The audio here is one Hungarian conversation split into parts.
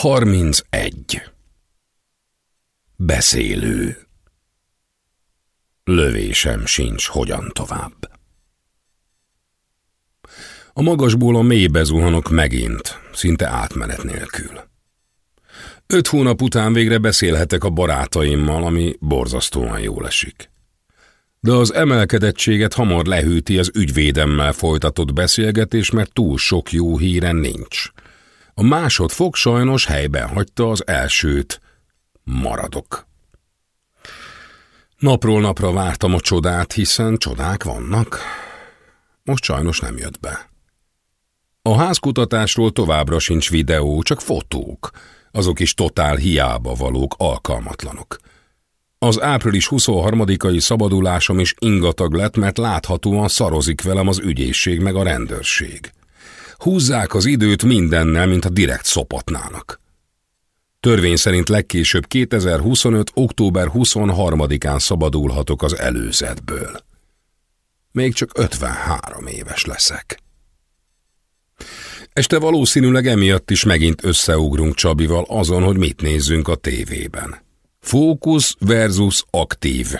31. Beszélő. Lövésem sincs, hogyan tovább. A magasból a mélybe zuhanok megint, szinte átmenet nélkül. Öt hónap után végre beszélhetek a barátaimmal, ami borzasztóan jól esik. De az emelkedettséget hamar lehűti az ügyvédemmel folytatott beszélgetés, mert túl sok jó híren nincs – a másodfok sajnos helyben hagyta az elsőt. Maradok. Napról napra vártam a csodát, hiszen csodák vannak. Most sajnos nem jött be. A házkutatásról továbbra sincs videó, csak fotók. Azok is totál hiába valók, alkalmatlanok. Az április 23-ai szabadulásom is ingatag lett, mert láthatóan szarozik velem az ügyészség meg a rendőrség. Húzzák az időt mindennel, mint a direkt szopatnának. Törvény szerint legkésőbb 2025. október 23-án szabadulhatok az előzetből. Még csak 53 éves leszek. Este valószínűleg emiatt is megint összeugrunk Csabival azon, hogy mit nézzünk a tévében. Fókusz versus aktív.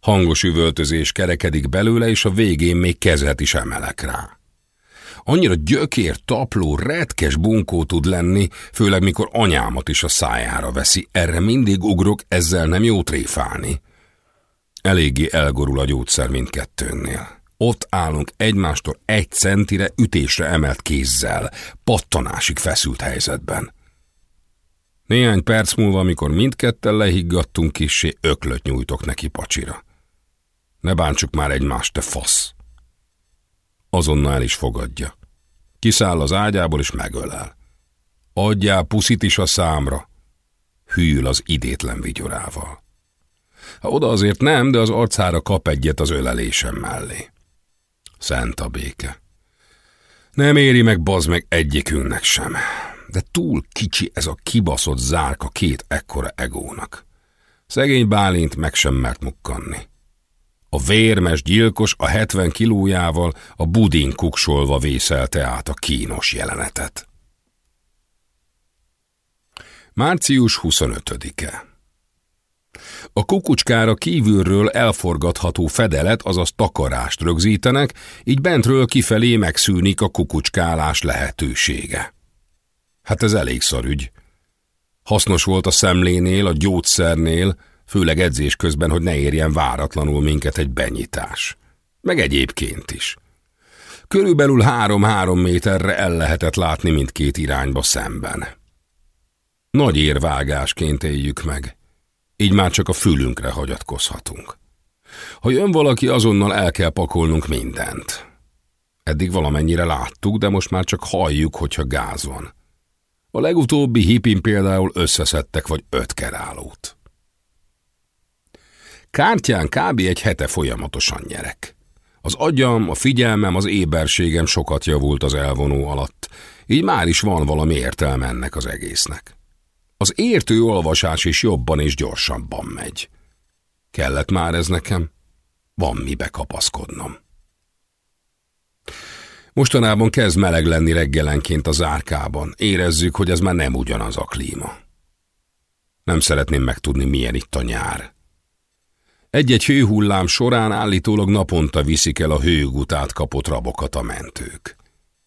Hangos üvöltözés kerekedik belőle, és a végén még kezet is emelek rá. Annyira gyökér, tapló, retkes bunkó tud lenni, főleg mikor anyámat is a szájára veszi. Erre mindig ugrok, ezzel nem jó tréfálni. Eléggé elgorul a gyógyszer mindkettőnnél. Ott állunk egymástól egy centire ütésre emelt kézzel, pattanásig feszült helyzetben. Néhány perc múlva, amikor mindketten lehiggadtunk kissé, öklöt nyújtok neki pacsira. Ne bántsuk már egymást, te fasz! Azonnal is fogadja. Kiszáll az ágyából és megölel. Adjál puszit is a számra. Hűl az idétlen vigyorával. Ha oda azért nem, de az arcára kap egyet az ölelésem mellé. Szent a béke. Nem éri meg bazd meg egyikünknek sem. De túl kicsi ez a kibaszott zárka két ekkora egónak. Szegény Bálint meg sem mert mukkanni. A vérmes gyilkos a 70 kilójával a budin kuksolva vészelte át a kínos jelenetet. Március 25-e a kukucskára kívülről elforgatható fedelet, azaz takarást rögzítenek, így bentről kifelé megszűnik a kukucskálás lehetősége. Hát ez elég szarügy. Hasznos volt a szemlénél, a gyógyszernél, főleg edzés közben, hogy ne érjen váratlanul minket egy benyitás. Meg egyébként is. Körülbelül három-három méterre el lehetett látni mindkét irányba szemben. Nagy érvágásként éljük meg. Így már csak a fülünkre hagyatkozhatunk. Ha jön valaki, azonnal el kell pakolnunk mindent. Eddig valamennyire láttuk, de most már csak halljuk, hogyha gáz van. A legutóbbi hipin például összeszedtek vagy öt kerálót. Kártyán kb. egy hete folyamatosan nyerek. Az agyam, a figyelmem, az éberségem sokat javult az elvonó alatt, így már is van valami értelme ennek az egésznek. Az értő olvasás is jobban és gyorsabban megy. Kellett már ez nekem? Van mibe kapaszkodnom. Mostanában kezd meleg lenni reggelenként a zárkában. Érezzük, hogy ez már nem ugyanaz a klíma. Nem szeretném megtudni, milyen itt a nyár. Egy-egy hőhullám során állítólag naponta viszik el a hőgutát kapott rabokat a mentők.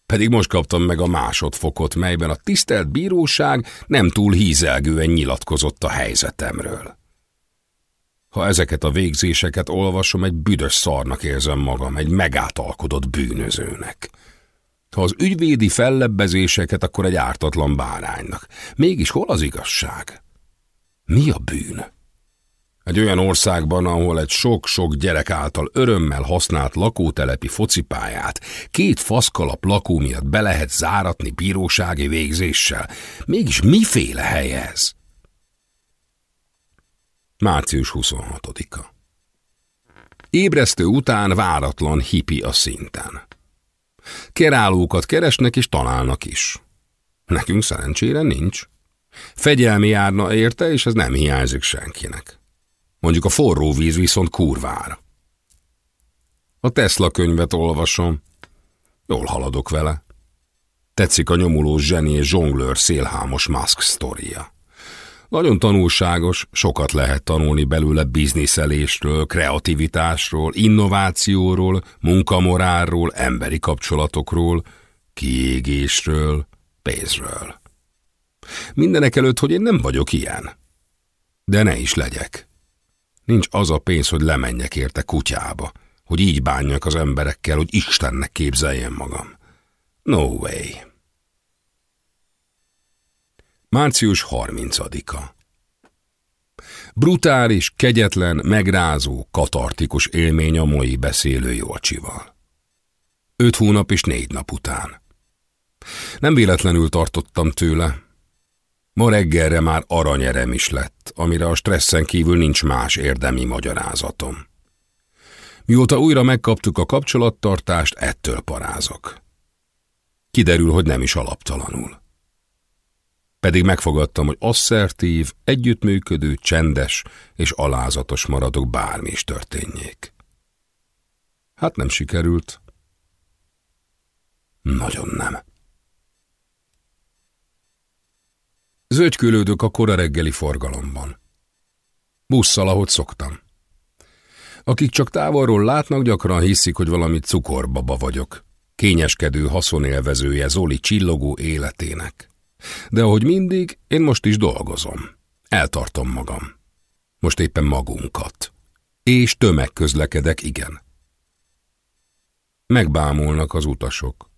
Pedig most kaptam meg a másodfokot, melyben a tisztelt bíróság nem túl hízelgően nyilatkozott a helyzetemről. Ha ezeket a végzéseket olvasom, egy büdös szarnak érzem magam, egy megátalkodott bűnözőnek. Ha az ügyvédi fellebbezéseket, akkor egy ártatlan báránynak. Mégis hol az igazság? Mi a bűn? Egy olyan országban, ahol egy sok-sok gyerek által örömmel használt lakótelepi focipályát két faszkalap lakó miatt be lehet záratni bírósági végzéssel. Mégis miféle hely ez? Március 26-a Ébresztő után váratlan hipi a szinten. Kerálókat keresnek és találnak is. Nekünk szerencsére nincs. Fegyelmi járna érte, és ez nem hiányzik senkinek. Mondjuk a forró víz viszont kurvára. A Tesla könyvet olvasom. Jól haladok vele. Tetszik a nyomulós zseni és zsonglőr szélhámos maszk sztoria. Nagyon tanulságos, sokat lehet tanulni belőle bizniszelésről, kreativitásról, innovációról, munkamorálról, emberi kapcsolatokról, kiégésről, pénzről. Mindenek előtt, hogy én nem vagyok ilyen. De ne is legyek. Nincs az a pénz, hogy lemenjek érte kutyába, hogy így bánjak az emberekkel, hogy Istennek képzeljem magam. No way. Március 30-a Brutális, kegyetlen, megrázó, katartikus élmény a moi beszélő Jolcsival. Öt hónap és négy nap után. Nem véletlenül tartottam tőle. Ma reggelre már aranyerem is lett, amire a stresszen kívül nincs más érdemi magyarázatom. Mióta újra megkaptuk a kapcsolattartást, ettől parázok. Kiderül, hogy nem is alaptalanul. Pedig megfogadtam, hogy asszertív, együttműködő, csendes és alázatos maradok bármi is történjék. Hát nem sikerült. Nagyon nem. Zögykülődök a kora reggeli forgalomban. Busszal, ahogy szoktam. Akik csak távolról látnak, gyakran hiszik, hogy valami cukorbaba vagyok. Kényeskedő haszonélvezője Zoli csillogó életének. De ahogy mindig, én most is dolgozom. Eltartom magam. Most éppen magunkat. És tömegközlekedek, igen. Megbámulnak az utasok.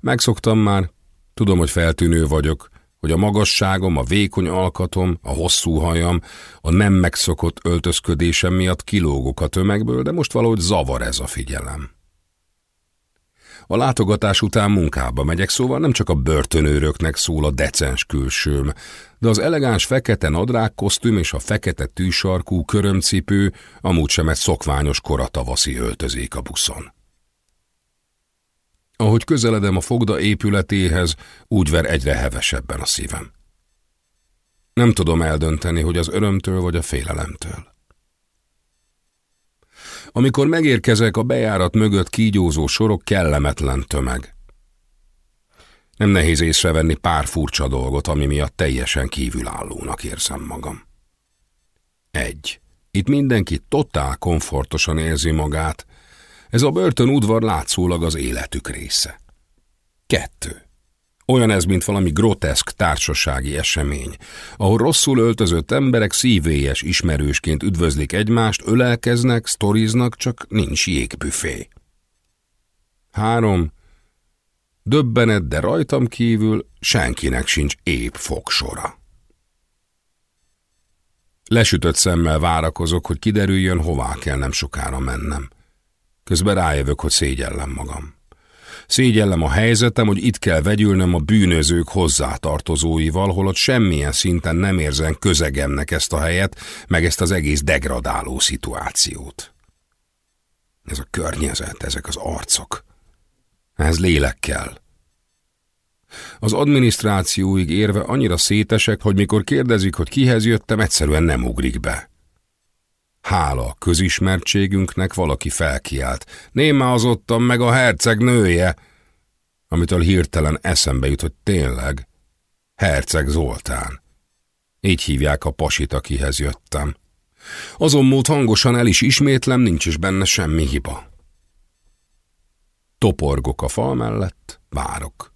Megszoktam már, tudom, hogy feltűnő vagyok, hogy a magasságom, a vékony alkatom, a hosszú hajam, a nem megszokott öltözködésem miatt kilógok a tömegből, de most valahogy zavar ez a figyelem. A látogatás után munkába megyek, szóval nem csak a börtönőröknek szól a decens külsőm, de az elegáns fekete nadrág kosztüm és a fekete tűsarkú körömcipő amúgy sem egy szokványos koratavaszi öltözék a buszon. Ahogy közeledem a fogda épületéhez, úgy ver egyre hevesebben a szívem. Nem tudom eldönteni, hogy az örömtől vagy a félelemtől. Amikor megérkezek, a bejárat mögött kígyózó sorok kellemetlen tömeg. Nem nehéz észrevenni pár furcsa dolgot, ami miatt teljesen kívülállónak érzem magam. Egy. Itt mindenki totál komfortosan érzi magát, ez a börtön udvar látszólag az életük része. Kettő. Olyan ez, mint valami groteszk társasági esemény, ahol rosszul öltözött emberek szívélyes ismerősként üdvözlik egymást, ölelkeznek, sztoriznak, csak nincs jégbüfé. Három. Döbbenet, de rajtam kívül senkinek sincs épp fogsora. Lesütött szemmel várakozok, hogy kiderüljön, hová kell nem sokára mennem. Közben rájövök, hogy szégyellem magam. Szégyellem a helyzetem, hogy itt kell vegyülnöm a bűnözők hozzátartozóival, holott semmilyen szinten nem érzem közegemnek ezt a helyet, meg ezt az egész degradáló szituációt. Ez a környezet, ezek az arcok. Ez lélek kell. Az adminisztrációig érve annyira szétesek, hogy mikor kérdezik, hogy kihez jöttem, egyszerűen nem ugrik be. Hála közismertségünknek valaki felkiált. Néma az ottan meg a herceg nője, amitől hirtelen eszembe jut, hogy tényleg Herceg Zoltán. Így hívják a pasit, akihez jöttem. Azon múlt hangosan el is ismétlem, nincs is benne semmi hiba. Toporgok a fal mellett, várok.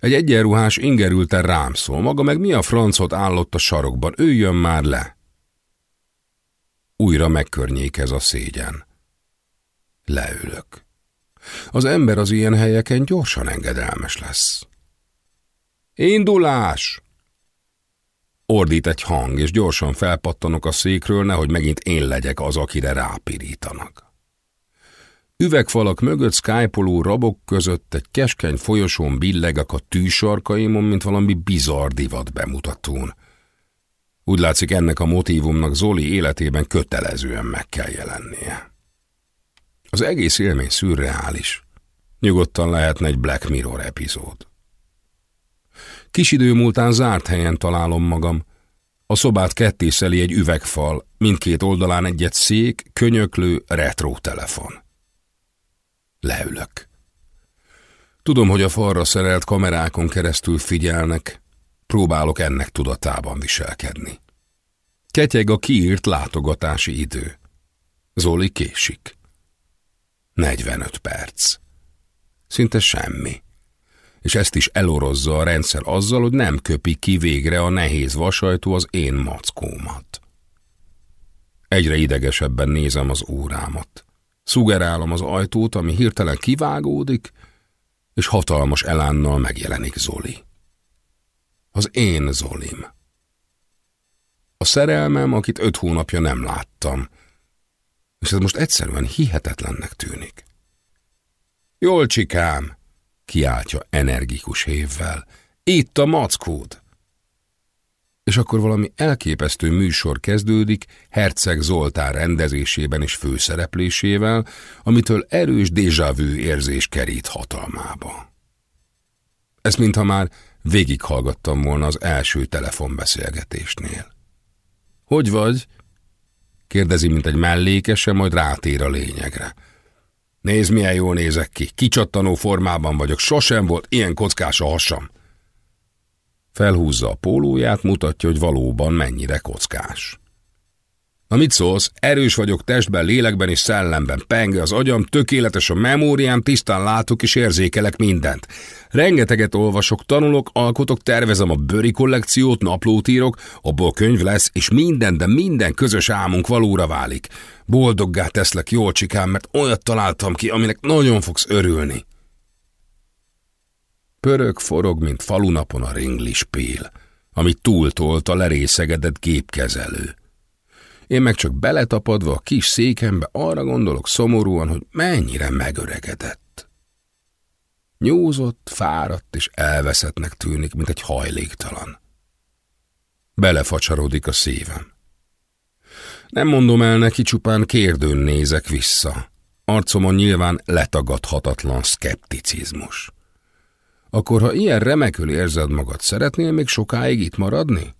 Egy egyenruhás ingerülten rám szól, maga meg mi a francot állott a sarokban, üljön már le. Újra megkörnyékez a szégyen. Leülök. Az ember az ilyen helyeken gyorsan engedelmes lesz. Indulás! Ordít egy hang, és gyorsan felpattanok a székről, nehogy megint én legyek az, akire rápirítanak. Üvegfalak mögött skypoló rabok között egy keskeny folyosón billegek a tűsarkaimon, mint valami bizarr divat bemutatón. Úgy látszik ennek a motívumnak Zoli életében kötelezően meg kell jelennie. Az egész élmény szürreális. Nyugodtan lehetne egy Black Mirror epizód. Kis idő múltán zárt helyen találom magam. A szobát kettészeli egy üvegfal, mindkét oldalán egyet szék, könyöklő, retro telefon. Leülök. Tudom, hogy a falra szerelt kamerákon keresztül figyelnek, próbálok ennek tudatában viselkedni. Ketyeg a kiírt látogatási idő. Zoli késik. 45 perc. Szinte semmi. És ezt is elorozza a rendszer azzal, hogy nem köpi ki végre a nehéz vasajtó az én mackómat. Egyre idegesebben nézem az órámat. Szugerálom az ajtót, ami hirtelen kivágódik, és hatalmas elánnal megjelenik Zoli. Az én Zolim. A szerelmem, akit öt hónapja nem láttam, és ez most egyszerűen hihetetlennek tűnik. Jól csikám, kiáltja energikus hévvel. Itt a mackód! És akkor valami elképesztő műsor kezdődik Herceg Zoltán rendezésében és főszereplésével, amitől erős déjà vu érzés kerít hatalmába. Ezt mintha már végighallgattam volna az első telefonbeszélgetésnél. Hogy vagy? Kérdezi, mint egy mellékese, majd rátér a lényegre. Nézd, milyen jól nézek ki. Kicsattanó formában vagyok. Sosem volt ilyen kockás a hasam. Felhúzza a pólóját, mutatja, hogy valóban mennyire kockás. Na mit szólsz? Erős vagyok testben, lélekben és szellemben. Penge az agyam, tökéletes a memóriám, tisztán látok és érzékelek mindent. Rengeteget olvasok, tanulok, alkotok, tervezem a bőri kollekciót, naplót írok, abból könyv lesz, és minden, de minden közös álmunk valóra válik. Boldoggá teszlek, jól csikám, mert olyat találtam ki, aminek nagyon fogsz örülni. Pörög, forog, mint falunapon a ringlispél, amit túltolt a lerészegedett gépkezelő. Én meg csak beletapadva a kis székembe arra gondolok szomorúan, hogy mennyire megöregedett. Nyúzott, fáradt és elveszettnek tűnik, mint egy hajléktalan. Belefacsarodik a szívem. Nem mondom el neki, csupán kérdőn nézek vissza. Arcomon nyilván letagadhatatlan szkepticizmus. Akkor, ha ilyen remekül érzed magad, szeretnél még sokáig itt maradni?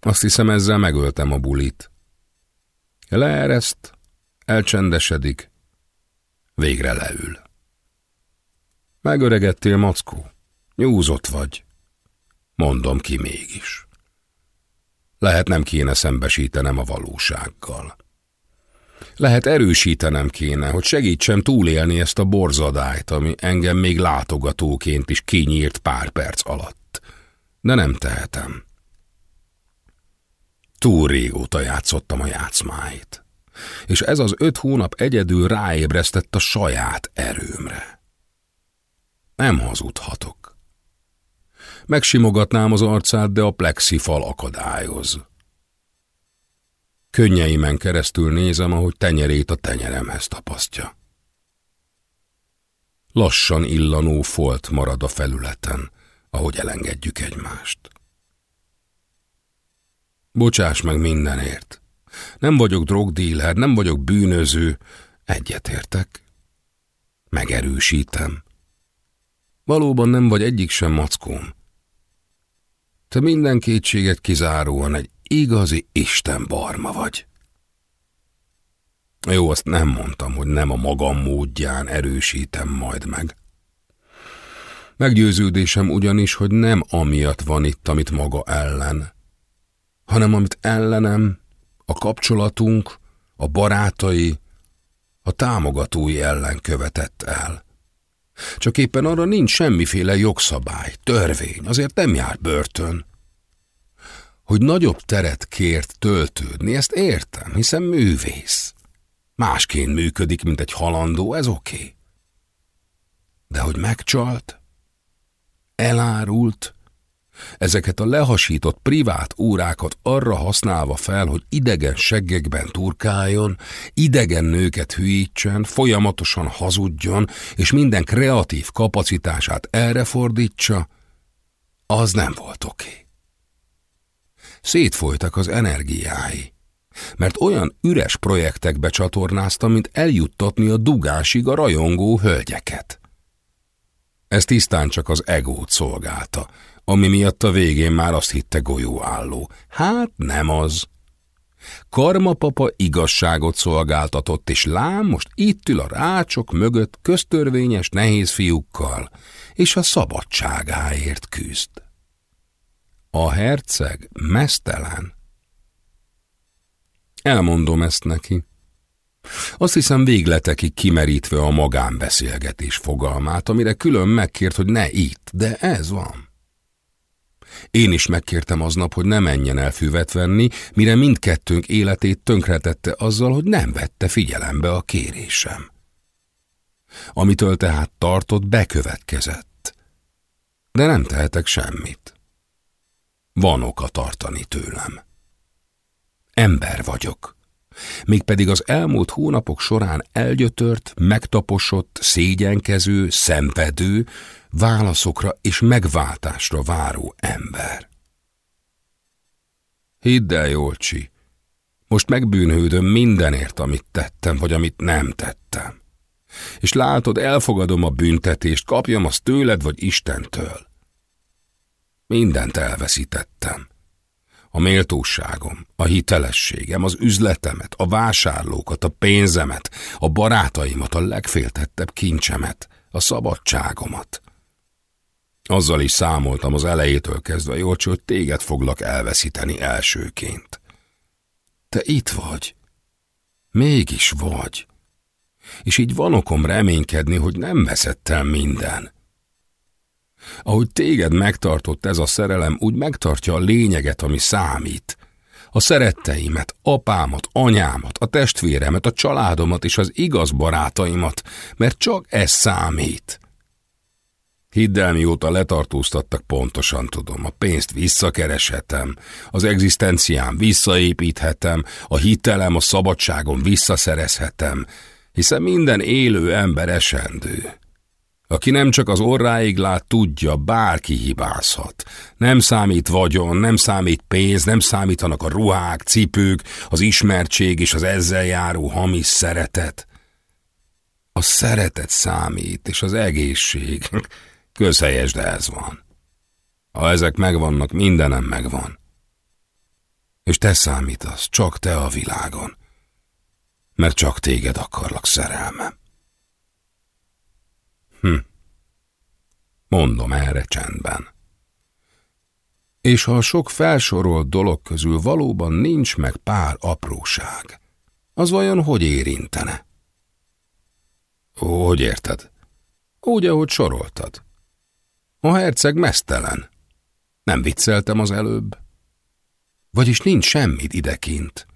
Azt hiszem, ezzel megöltem a bulit. Leereszt, elcsendesedik, végre leül. Megöregedtél, mackó, nyúzott vagy. Mondom ki mégis. Lehet nem kéne szembesítenem a valósággal. Lehet erősítenem kéne, hogy segítsem túlélni ezt a borzadályt, ami engem még látogatóként is kinyírt pár perc alatt. De nem tehetem. Túl régóta játszottam a játszmáit, és ez az öt hónap egyedül ráébresztett a saját erőmre. Nem hazudhatok. Megsimogatnám az arcát, de a plexifal akadályoz. Könnyeimen keresztül nézem, ahogy tenyerét a tenyeremhez tapasztja. Lassan illanó folt marad a felületen, ahogy elengedjük egymást. Bocsáss meg mindenért. Nem vagyok drogdíler, nem vagyok bűnöző. Egyetértek. Megerősítem. Valóban nem vagy egyik sem mackóm. Te minden kétséget kizáróan egy igazi Isten barma vagy. Jó, azt nem mondtam, hogy nem a magam módján erősítem majd meg. Meggyőződésem ugyanis, hogy nem amiatt van itt, amit maga ellen, hanem amit ellenem, a kapcsolatunk, a barátai, a támogatói ellen követett el. Csak éppen arra nincs semmiféle jogszabály, törvény, azért nem jár börtön. Hogy nagyobb teret kért töltődni, ezt értem, hiszen művész. Másként működik, mint egy halandó, ez oké. Okay. De hogy megcsalt, elárult, Ezeket a lehasított privát órákat arra használva fel, hogy idegen seggekben turkáljon, idegen nőket hülyítsen, folyamatosan hazudjon, és minden kreatív kapacitását erre fordítsa, az nem volt oké. Szétfolytak az energiái, mert olyan üres projektekbe csatornázta, mint eljuttatni a dugásig a rajongó hölgyeket. Ez tisztán csak az egót szolgálta, ami miatt a végén már azt hitte golyóálló. Hát nem az. Karmapapa igazságot szolgáltatott, és lám most itt ül a rácsok mögött köztörvényes nehéz fiúkkal, és a szabadságáért küzd. A herceg mesztelen. Elmondom ezt neki. Azt hiszem végletekig kimerítve a magánbeszélgetés fogalmát, amire külön megkért, hogy ne itt, de ez van. Én is megkértem aznap, hogy ne menjen el füvet venni, mire mindkettőnk életét tönkretette azzal, hogy nem vette figyelembe a kérésem. Amitől tehát tartott, bekövetkezett. De nem tehetek semmit. Van oka tartani tőlem. Ember vagyok. Mégpedig az elmúlt hónapok során elgyötört, megtaposott, szégyenkező, szenvedő, válaszokra és megváltásra váró ember. Hidd el, Jolcsi, most megbűnhődöm mindenért, amit tettem, vagy amit nem tettem. És látod, elfogadom a büntetést, kapjam azt tőled, vagy Istentől. Mindent elveszítettem. A méltóságom, a hitelességem, az üzletemet, a vásárlókat, a pénzemet, a barátaimat, a legféltettebb kincsemet, a szabadságomat. Azzal is számoltam az elejétől kezdve, Jolcsi, hogy téged foglak elveszíteni elsőként. Te itt vagy. Mégis vagy. És így van okom reménykedni, hogy nem veszett el minden. Ahogy téged megtartott ez a szerelem, úgy megtartja a lényeget, ami számít. A szeretteimet, apámat, anyámat, a testvéremet, a családomat és az igaz barátaimat, mert csak ez számít. Hidd el, mióta letartóztattak, pontosan tudom. A pénzt visszakereshetem, az egzisztenciám visszaépíthetem, a hitelem, a szabadságom visszaszerezhetem, hiszen minden élő ember esendő. Aki nem csak az orráig lát, tudja, bárki hibázhat. Nem számít vagyon, nem számít pénz, nem számítanak a ruhák, cipők, az ismertség és az ezzel járó hamis szeretet. A szeretet számít, és az egészség. Közhelyes, de ez van. Ha ezek megvannak, mindenem megvan. És te számítasz, csak te a világon. Mert csak téged akarlak szerelmem. Hm. Mondom erre csendben. És ha a sok felsorolt dolog közül valóban nincs meg pár apróság, az vajon hogy érintene? Hogy érted? Úgy, ahogy soroltad. A herceg mesztelen. Nem vicceltem az előbb. Vagyis nincs semmit idekint.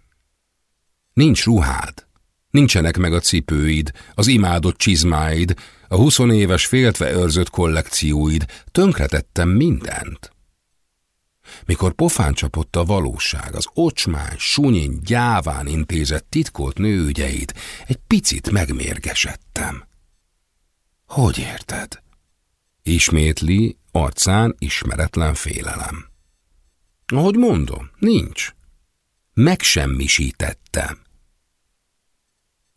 Nincs ruhád, nincsenek meg a cipőid, az imádott csizmáid, a huszonéves féltve őrzött kollekcióid, tönkretettem mindent. Mikor pofán csapott a valóság, az ocsmány, sunyin, gyáván intézett titkolt nőügyeid, egy picit megmérgesedtem. Hogy érted? Ismétli, arcán ismeretlen félelem. Ahogy mondom, nincs. Megsemmisítettem.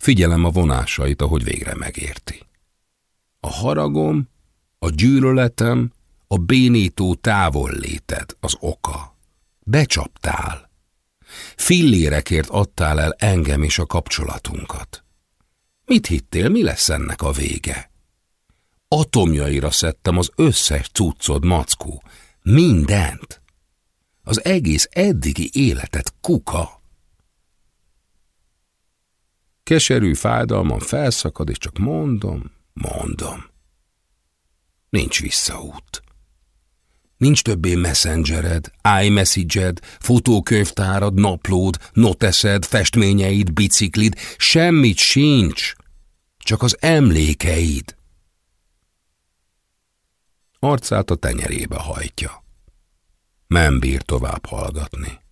Figyelem a vonásait, ahogy végre megérti. A haragom, a gyűlöletem, a bénító távolléted az oka. Becsaptál. Fillérekért adtál el engem és a kapcsolatunkat. Mit hittél, mi lesz ennek a vége? Atomjaira szedtem az összes cuccod, mackó. Mindent. Az egész eddigi életet kuka. Keserű fájdalmam felszakad, és csak mondom, mondom. Nincs visszaút. Nincs többé messengered, iMessage-ed, fotókönyvtárad, naplód, noteszed, festményeid, biciklid, semmit sincs, csak az emlékeid. Arcát a tenyerébe hajtja. Nem bír tovább hallgatni.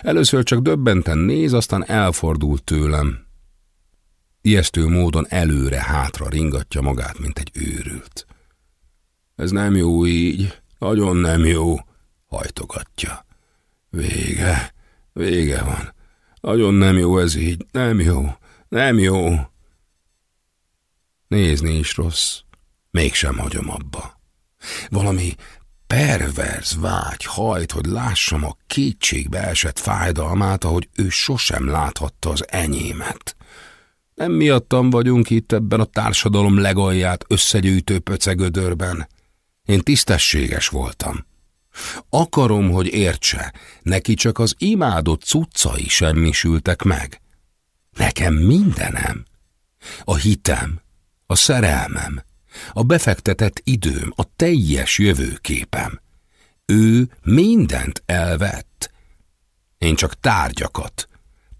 Először csak döbbenten néz, aztán elfordul tőlem. Ijesztő módon előre-hátra ringatja magát, mint egy őrült. Ez nem jó így, nagyon nem jó, hajtogatja. Vége, vége van. Nagyon nem jó ez így, nem jó, nem jó. Nézni is rossz, mégsem hagyom abba. Valami perverz vágy hajt, hogy lássam a kétségbe esett fájdalmát, ahogy ő sosem láthatta az enyémet. Nem miattam vagyunk itt ebben a társadalom legalját összegyűjtő pöcegödörben. Én tisztességes voltam. Akarom, hogy értse, neki csak az imádott cuccai semmisültek meg. Nekem mindenem. A hitem, a szerelmem, a befektetett időm, a teljes jövőképem. Ő mindent elvett. Én csak tárgyakat,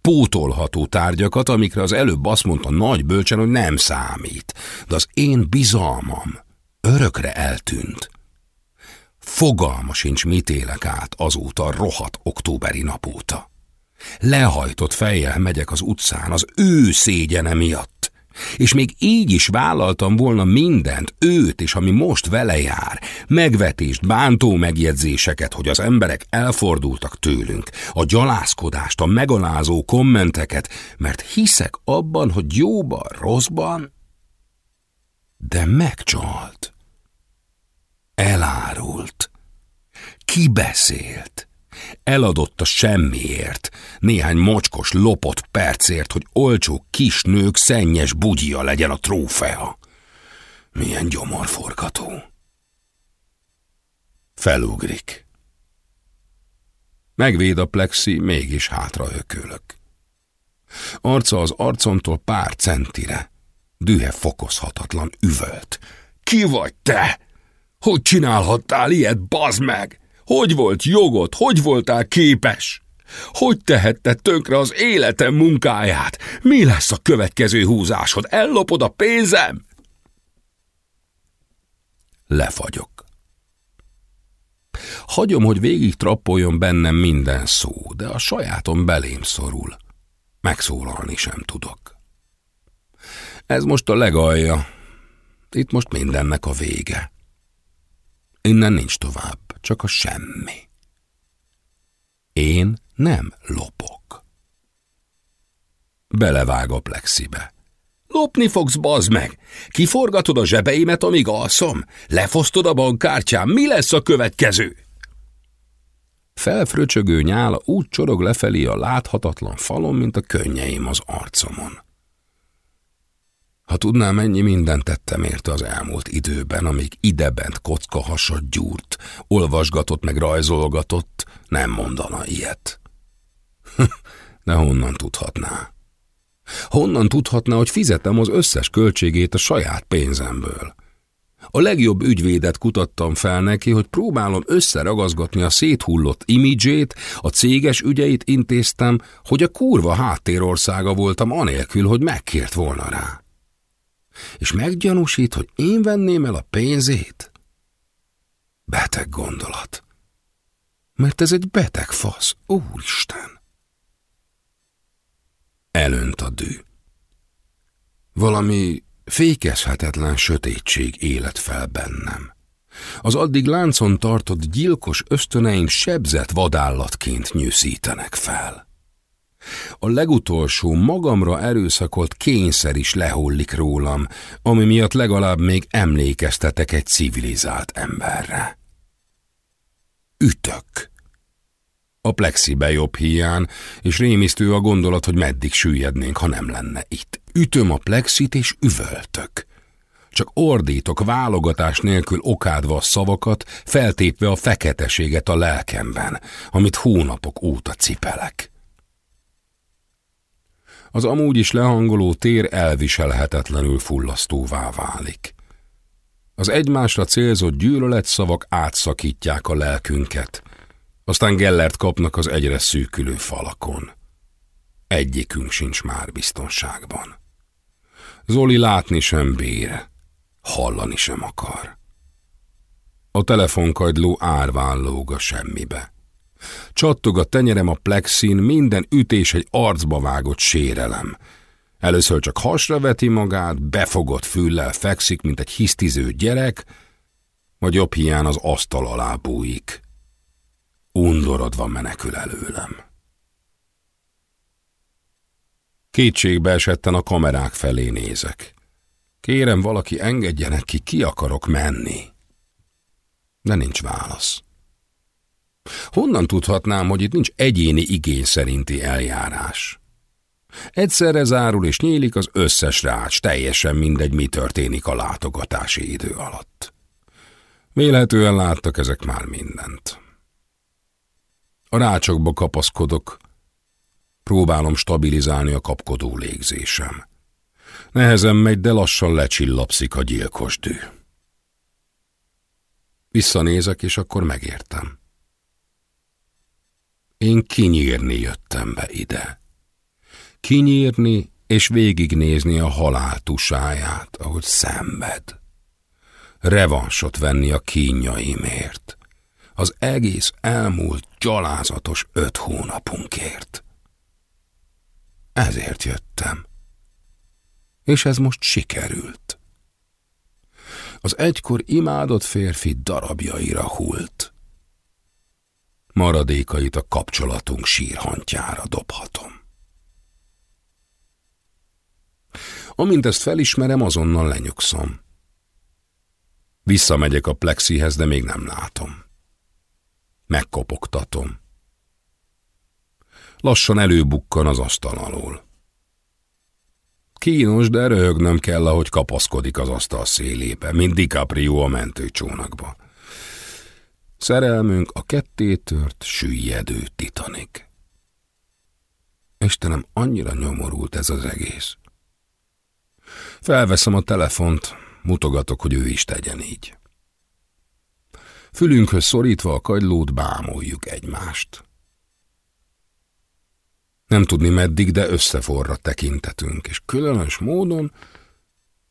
pótolható tárgyakat, amikre az előbb azt mondta nagy bölcsen, hogy nem számít, de az én bizalmam örökre eltűnt. Fogalma sincs, mit élek át azóta a rohadt októberi nap óta. Lehajtott fejjel megyek az utcán az ő szégyene miatt. És még így is vállaltam volna mindent, őt és ami most vele jár, megvetést, bántó megjegyzéseket, hogy az emberek elfordultak tőlünk, a gyalászkodást, a megalázó kommenteket, mert hiszek abban, hogy jóban, rosszban, de megcsalt. Elárult. Kibeszélt. Eladott a semmiért, néhány mocskos, lopott percért, hogy olcsó kis nők szennyes bugyja legyen a trófea. Milyen gyomorforgató. Felugrik. Megvéd a plexi, mégis hátra ökölök. Arca az arcomtól pár centire. Dühe fokozhatatlan üvölt. Ki vagy te? Hogy csinálhattál ilyet, bazd meg? Hogy volt jogod? Hogy voltál képes? Hogy tehette tönkre az életem munkáját? Mi lesz a következő húzásod? Ellopod a pénzem? Lefagyok. Hagyom, hogy végig trappoljon bennem minden szó, de a sajátom belém szorul. Megszólalni sem tudok. Ez most a legalja. Itt most mindennek a vége. Innen nincs tovább csak a semmi. Én nem lopok. Belevág a plexibe. Lopni fogsz, bazd meg! Kiforgatod a zsebeimet, amíg alszom? Lefosztod a bankkártyám? Mi lesz a következő? Felfröcsögő nyála úgy csorog lefelé a láthatatlan falon, mint a könnyeim az arcomon. Ha tudnám, mennyi mindent tettem érte az elmúlt időben, amíg idebent kocka hasad gyúrt, olvasgatott meg rajzolgatott, nem mondana ilyet. De honnan tudhatná? Honnan tudhatná, hogy fizetem az összes költségét a saját pénzemből? A legjobb ügyvédet kutattam fel neki, hogy próbálom összeragazgatni a széthullott imidzsét, a céges ügyeit intéztem, hogy a kurva háttérországa voltam anélkül, hogy megkért volna rá és meggyanúsít, hogy én venném el a pénzét? Beteg gondolat. Mert ez egy beteg fasz, úristen. Elönt a dű. Valami fékezhetetlen sötétség élet fel bennem. Az addig láncon tartott gyilkos ösztöneim sebzett vadállatként nyűszítenek fel. A legutolsó magamra erőszakolt kényszer is lehullik rólam, ami miatt legalább még emlékeztetek egy civilizált emberre. Ütök. A plexibe jobb hián, és rémisztő a gondolat, hogy meddig süllyednénk, ha nem lenne itt. Ütöm a plexit, és üvöltök. Csak ordítok válogatás nélkül okádva a szavakat, feltépve a feketeséget a lelkemben, amit hónapok óta cipelek az amúgy is lehangoló tér elviselhetetlenül fullasztóvá válik. Az egymásra célzott gyűlöletszavak átszakítják a lelkünket, aztán Gellert kapnak az egyre szűkülő falakon. Egyikünk sincs már biztonságban. Zoli látni sem bír, hallani sem akar. A telefonkagyló árván lóg a semmibe. Csattog a tenyerem a plexin, minden ütés egy arcba vágott sérelem. Először csak hasra veti magát, befogott füllel fekszik, mint egy hisztiző gyerek, majd jobb hián az asztal alá bújik. Undorodva menekül előlem. Kétségbe esetten a kamerák felé nézek. Kérem, valaki engedjenek ki, ki akarok menni. De nincs válasz. Honnan tudhatnám, hogy itt nincs egyéni igény szerinti eljárás? Egyszerre zárul és nyílik az összes rács, teljesen mindegy, mi történik a látogatási idő alatt. Vélhetően láttak ezek már mindent. A rácsokba kapaszkodok, próbálom stabilizálni a kapkodó légzésem. Nehezen megy, de lassan lecsillapszik a gyilkos dű. Visszanézek, és akkor megértem. Én kinyírni jöttem be ide. Kinyírni és végignézni a halál tusáját, ahogy szenved. Revansot venni a kínjaimért. Az egész elmúlt gyalázatos öt hónapunkért. Ezért jöttem. És ez most sikerült. Az egykor imádott férfi darabjaira hult. Maradékait a kapcsolatunk sírhantjára dobhatom. Amint ezt felismerem, azonnal lenyugszom. Visszamegyek a plexihez, de még nem látom. Megkopogtatom. Lassan előbukkan az asztal alól. Kínos, de röhögnöm kell, ahogy kapaszkodik az asztal szélébe, mint DiCaprio a mentőcsónakba. Szerelmünk a kettétört, süllyedő titanik. Istenem, annyira nyomorult ez az egész. Felveszem a telefont, mutogatok, hogy ő is tegyen így. Fülünkhöz szorítva a kagylót bámoljuk egymást. Nem tudni meddig, de összeforra tekintetünk, és különös módon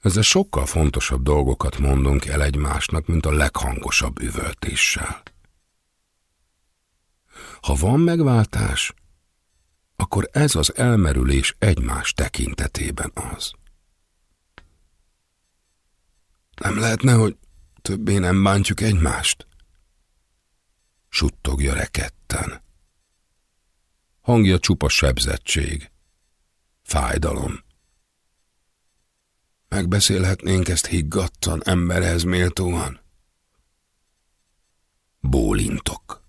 ezzel sokkal fontosabb dolgokat mondunk el egymásnak, mint a leghangosabb üvöltéssel. Ha van megváltás, akkor ez az elmerülés egymás tekintetében az. Nem lehetne, hogy többé nem bántjuk egymást? Suttogja reketten. Hangja csupa sebzettség. Fájdalom. Megbeszélhetnénk ezt higgadtan, emberhez méltóan? Bólintok.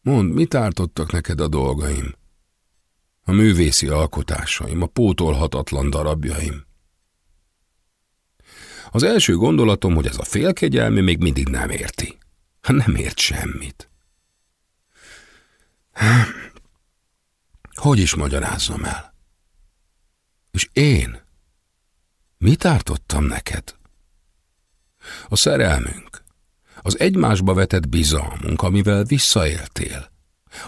Mondd, mit ártottak neked a dolgaim? A művészi alkotásaim, a pótolhatatlan darabjaim. Az első gondolatom, hogy ez a félkegyelmi még mindig nem érti. Hát nem ért semmit. Hogy is magyarázzam el? És én? Mit ártottam neked? A szerelmünk, az egymásba vetett bizalmunk, amivel visszaéltél,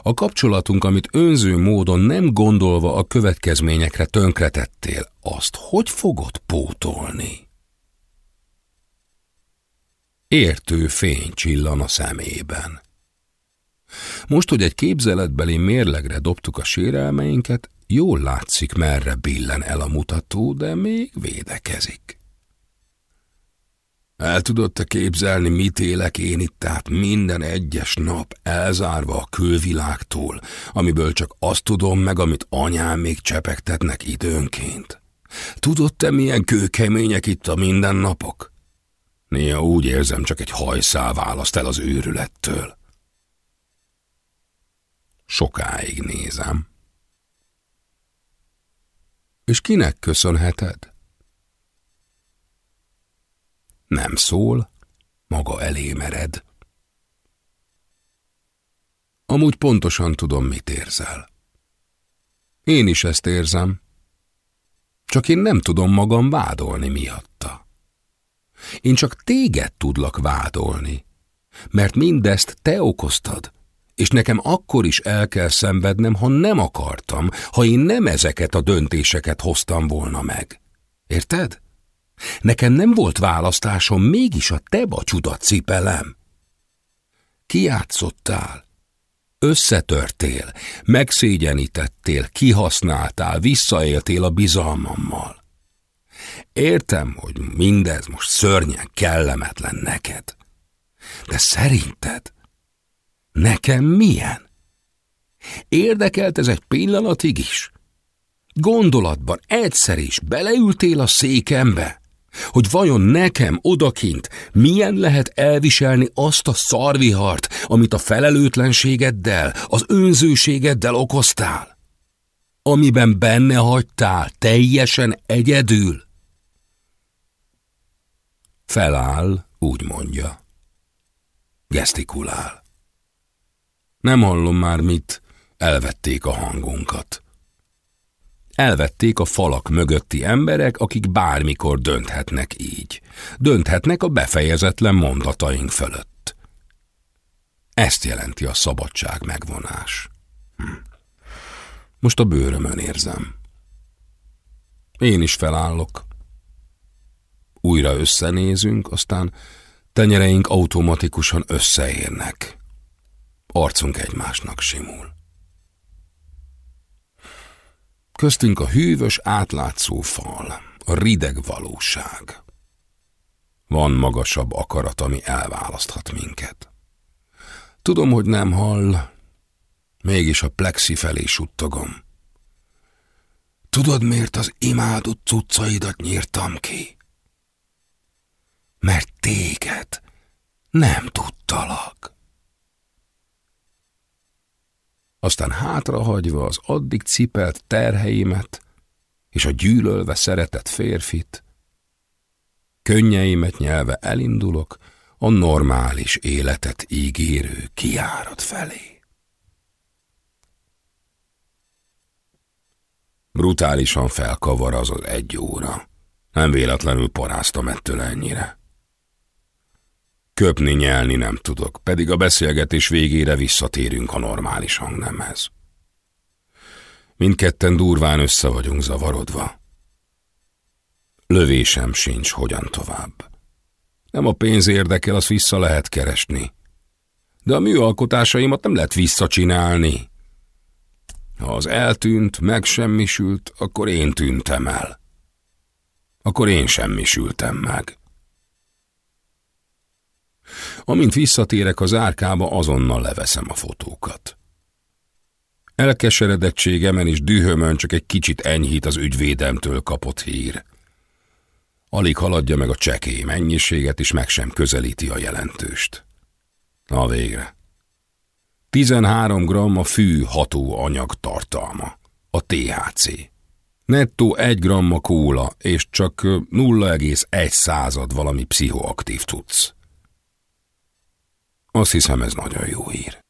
a kapcsolatunk, amit önző módon nem gondolva a következményekre tönkretettél, azt hogy fogod pótolni? Értő fény csillan a szemében. Most, hogy egy képzeletbeli mérlegre dobtuk a sérelmeinket, jól látszik, merre billen el a mutató, de még védekezik. El tudod te képzelni, mit élek én itt át minden egyes nap, elzárva a külvilágtól, amiből csak azt tudom meg, amit anyám még csepegtetnek időnként? Tudod te, milyen kőkemények itt a mindennapok? Néha úgy érzem, csak egy hajszál választ el az őrülettől. Sokáig nézem. És kinek köszönheted? Nem szól, maga elé mered. Amúgy pontosan tudom, mit érzel. Én is ezt érzem, csak én nem tudom magam vádolni miatta. Én csak téged tudlak vádolni, mert mindezt te okoztad, és nekem akkor is el kell szenvednem, ha nem akartam, ha én nem ezeket a döntéseket hoztam volna meg. Érted? Nekem nem volt választásom, mégis a te bacsudat cipelem. Kiátszottál, összetörtél, megszégyenítettél, kihasználtál, visszaéltél a bizalmammal. Értem, hogy mindez most szörnyen kellemetlen neked, de szerinted Nekem milyen? Érdekelt ez egy pillanatig is? Gondolatban egyszer is beleültél a székembe? hogy vajon nekem odakint milyen lehet elviselni azt a szarvihart, amit a felelőtlenségeddel, az önzőségeddel okoztál? Amiben benne hagytál teljesen egyedül? Feláll, úgy mondja. Gesztikulál. Nem hallom már mit, elvették a hangunkat. Elvették a falak mögötti emberek, akik bármikor dönthetnek így. Dönthetnek a befejezetlen mondataink fölött. Ezt jelenti a szabadság megvonás. Hm. Most a bőrömön érzem. Én is felállok. Újra összenézünk, aztán tenyereink automatikusan összeérnek. Arcunk egymásnak simul. Köztünk a hűvös, átlátszó fal, a rideg valóság. Van magasabb akarat, ami elválaszthat minket. Tudom, hogy nem hall, mégis a plexi felé suttogom. Tudod, miért az imádott cuccaidat nyírtam ki? Mert téged nem tudtalak. Aztán hátrahagyva az addig cipelt terheimet és a gyűlölve szeretett férfit, könnyeimet nyelve elindulok a normális életet ígérő kiárat felé. Brutálisan felkavar az az egy óra. Nem véletlenül paráztam ettől ennyire. Köpni, nyelni nem tudok, pedig a beszélgetés végére visszatérünk a normális hangnemhez. Mindketten durván össze vagyunk zavarodva. Lövésem sincs, hogyan tovább. Nem a pénz érdekel, azt vissza lehet keresni. De a műalkotásaimat nem lehet visszacsinálni. Ha az eltűnt, megsemmisült, akkor én tűntem el. Akkor én semmisültem meg. Amint visszatérek az árkába, azonnal leveszem a fotókat. Elkeseredettségemen és dühömön csak egy kicsit enyhít az ügyvédemtől kapott hír. Alig haladja meg a csekély mennyiséget, és meg sem közelíti a jelentőst. Na végre. 13 gram a fű ható anyag tartalma, a THC. Nettó 1 gramma kóla, és csak 0,1 század valami pszichoaktív tudsz. Azt hiszem, ez nagyon jó hír.